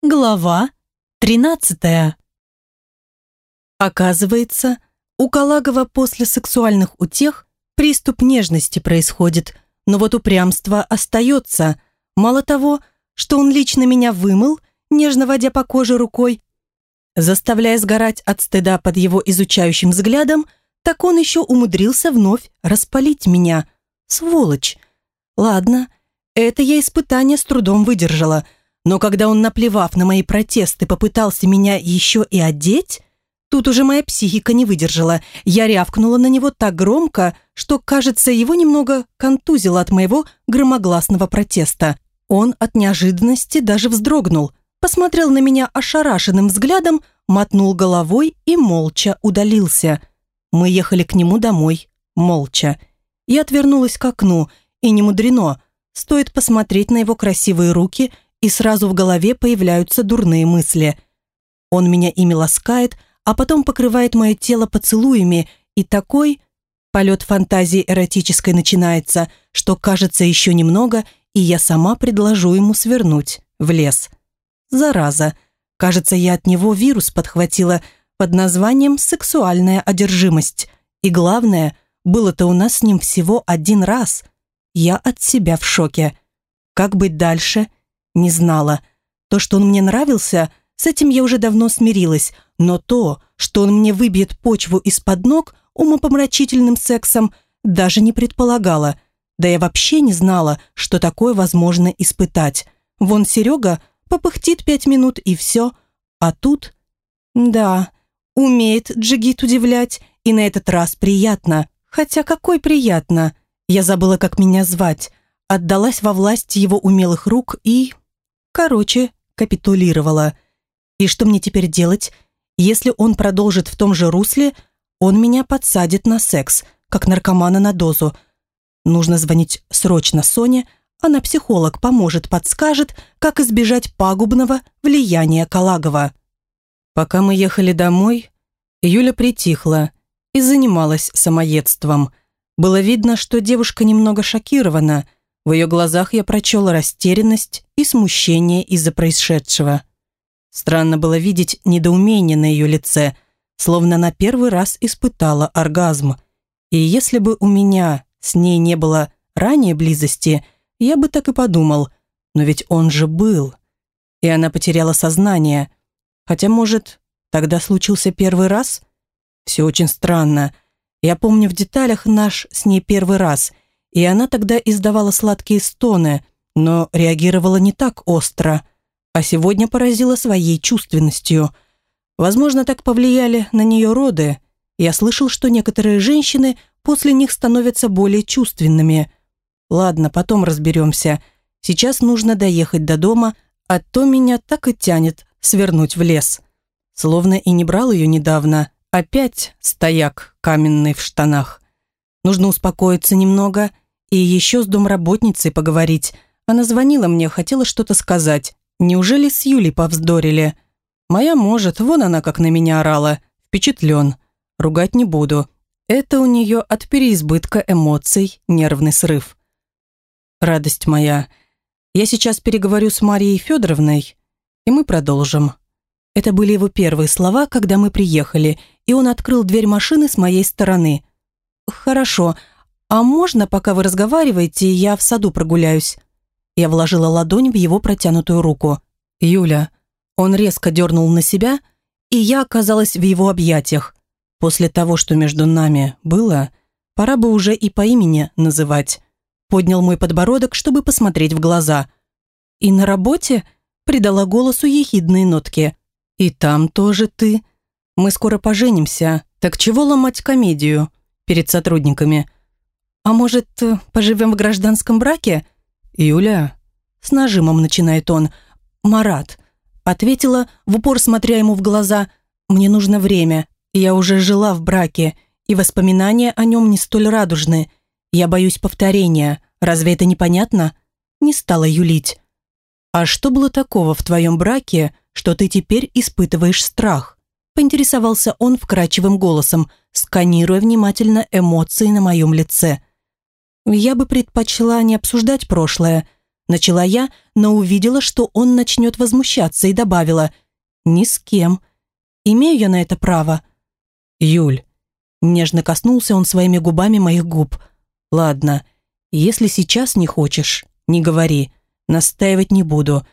Глава 13. Оказывается, у Калагова после сексуальных утех приступ нежности происходит, но вот упрямство остается. Мало того, что он лично меня вымыл, нежно водя по коже рукой, заставляя сгорать от стыда под его изучающим взглядом, так он еще умудрился вновь распалить меня. Сволочь! Ладно, это я испытание с трудом выдержала – но когда он, наплевав на мои протесты, попытался меня еще и одеть, тут уже моя психика не выдержала. Я рявкнула на него так громко, что, кажется, его немного контузило от моего громогласного протеста. Он от неожиданности даже вздрогнул, посмотрел на меня ошарашенным взглядом, мотнул головой и молча удалился. Мы ехали к нему домой, молча. Я отвернулась к окну, и не мудрено. Стоит посмотреть на его красивые руки – и сразу в голове появляются дурные мысли. Он меня ими ласкает, а потом покрывает мое тело поцелуями, и такой полет фантазии эротической начинается, что кажется еще немного, и я сама предложу ему свернуть в лес. Зараза. Кажется, я от него вирус подхватила под названием «сексуальная одержимость». И главное, было-то у нас с ним всего один раз. Я от себя в шоке. Как быть дальше – не знала. То, что он мне нравился, с этим я уже давно смирилась, но то, что он мне выбьет почву из-под ног умопомрачительным сексом, даже не предполагала. Да я вообще не знала, что такое возможно испытать. Вон Серега попыхтит пять минут и все. А тут... Да, умеет Джигит удивлять, и на этот раз приятно. Хотя какой приятно. Я забыла, как меня звать. Отдалась во власть его умелых рук и... Короче, капитулировала. И что мне теперь делать? Если он продолжит в том же русле, он меня подсадит на секс, как наркомана на дозу. Нужно звонить срочно Соне, она психолог, поможет, подскажет, как избежать пагубного влияния Калагова. Пока мы ехали домой, Юля притихла и занималась самоедством. Было видно, что девушка немного шокирована – в ее глазах я прочел растерянность и смущение из-за происшедшего. Странно было видеть недоумение на ее лице, словно она первый раз испытала оргазм. И если бы у меня с ней не было ранее близости, я бы так и подумал, но ведь он же был. И она потеряла сознание. Хотя, может, тогда случился первый раз? Все очень странно. Я помню в деталях наш с ней первый раз – и она тогда издавала сладкие стоны, но реагировала не так остро, а сегодня поразила своей чувственностью. Возможно, так повлияли на нее роды. Я слышал, что некоторые женщины после них становятся более чувственными. Ладно, потом разберемся. Сейчас нужно доехать до дома, а то меня так и тянет свернуть в лес. Словно и не брал ее недавно. Опять стояк каменный в штанах. Нужно успокоиться немного и еще с домработницей поговорить. Она звонила мне, хотела что-то сказать. Неужели с Юлей повздорили? Моя может, вон она как на меня орала. Впечатлен. Ругать не буду. Это у нее от переизбытка эмоций нервный срыв. Радость моя. Я сейчас переговорю с Марией Федоровной, и мы продолжим. Это были его первые слова, когда мы приехали, и он открыл дверь машины с моей стороны. «Хорошо, а можно, пока вы разговариваете, я в саду прогуляюсь?» Я вложила ладонь в его протянутую руку. «Юля». Он резко дернул на себя, и я оказалась в его объятиях. После того, что между нами было, пора бы уже и по имени называть. Поднял мой подбородок, чтобы посмотреть в глаза. «И на работе?» придала голосу ехидные нотки. «И там тоже ты. Мы скоро поженимся, так чего ломать комедию?» перед сотрудниками. «А может, поживем в гражданском браке?» «Юля?» С нажимом начинает он. «Марат», ответила, в упор смотря ему в глаза. «Мне нужно время. Я уже жила в браке, и воспоминания о нем не столь радужны. Я боюсь повторения. Разве это непонятно?» Не стала юлить. «А что было такого в твоем браке, что ты теперь испытываешь страх?» поинтересовался он вкрадчивым голосом, сканируя внимательно эмоции на моем лице. «Я бы предпочла не обсуждать прошлое, Начала я, но увидела, что он начнет возмущаться и добавила «Ни с кем. Имею я на это право?» «Юль». Нежно коснулся он своими губами моих губ. «Ладно, если сейчас не хочешь, не говори. Настаивать не буду.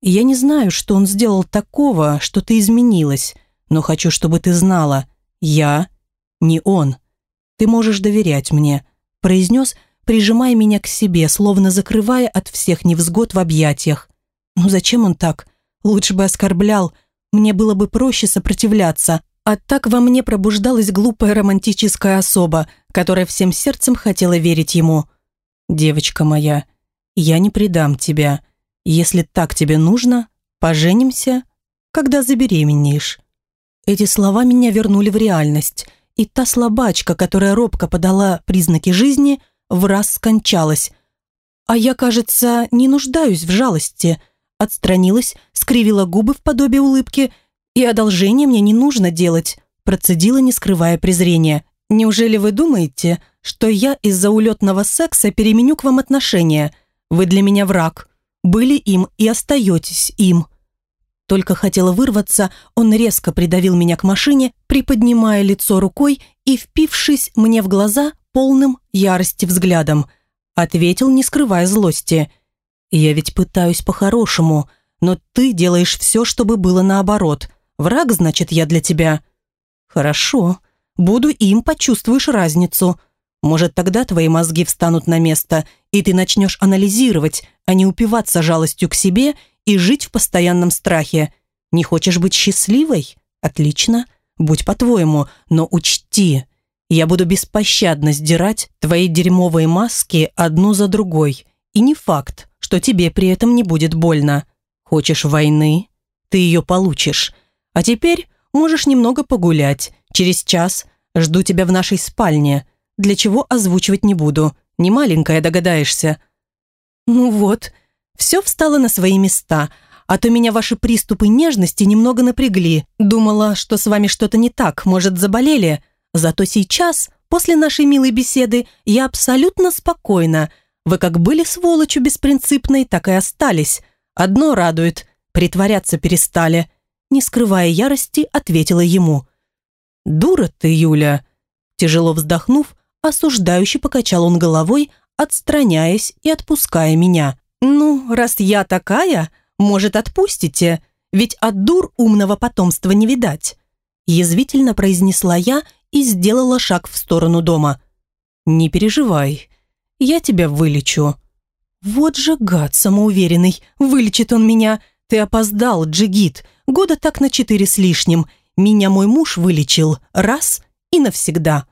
Я не знаю, что он сделал такого, что ты изменилась, но хочу, чтобы ты знала. Я не он. Ты можешь доверять мне», произнес, прижимая меня к себе, словно закрывая от всех невзгод в объятиях. «Ну зачем он так? Лучше бы оскорблял. Мне было бы проще сопротивляться, а так во мне пробуждалась глупая романтическая особа, которая всем сердцем хотела верить ему. «Девочка моя, я не предам тебя. Если так тебе нужно, поженимся, когда забеременеешь». Эти слова меня вернули в реальность, и та слабачка, которая робко подала признаки жизни, в раз скончалась. А я, кажется, не нуждаюсь в жалости. Отстранилась, скривила губы в подобие улыбки – и одолжение мне не нужно делать», процедила, не скрывая презрения. «Неужели вы думаете, что я из-за улетного секса переменю к вам отношения? Вы для меня враг. Были им и остаетесь им». Только хотела вырваться, он резко придавил меня к машине, приподнимая лицо рукой и впившись мне в глаза полным ярости взглядом. Ответил, не скрывая злости. «Я ведь пытаюсь по-хорошему, но ты делаешь все, чтобы было наоборот. Враг, значит, я для тебя. Хорошо. Буду им, почувствуешь разницу. Может, тогда твои мозги встанут на место, и ты начнешь анализировать, а не упиваться жалостью к себе и жить в постоянном страхе. Не хочешь быть счастливой? Отлично. Будь по-твоему, но учти, я буду беспощадно сдирать твои дерьмовые маски одну за другой. И не факт, что тебе при этом не будет больно. Хочешь войны? Ты ее получишь. А теперь можешь немного погулять. Через час жду тебя в нашей спальне. Для чего озвучивать не буду. Не маленькая, догадаешься. Ну вот, все встало на свои места, а то меня ваши приступы нежности немного напрягли. Думала, что с вами что-то не так, может, заболели. Зато сейчас, после нашей милой беседы, я абсолютно спокойна. Вы как были сволочью беспринципной, так и остались. Одно радует, притворяться перестали не скрывая ярости, ответила ему. «Дура ты, Юля!» Тяжело вздохнув, осуждающе покачал он головой, отстраняясь и отпуская меня. «Ну, раз я такая, может, отпустите? Ведь от дур умного потомства не видать!» Язвительно произнесла я и сделала шаг в сторону дома. «Не переживай, я тебя вылечу». «Вот же гад самоуверенный, вылечит он меня!» «Ты опоздал, Джигит, года так на четыре с лишним. Меня мой муж вылечил раз и навсегда».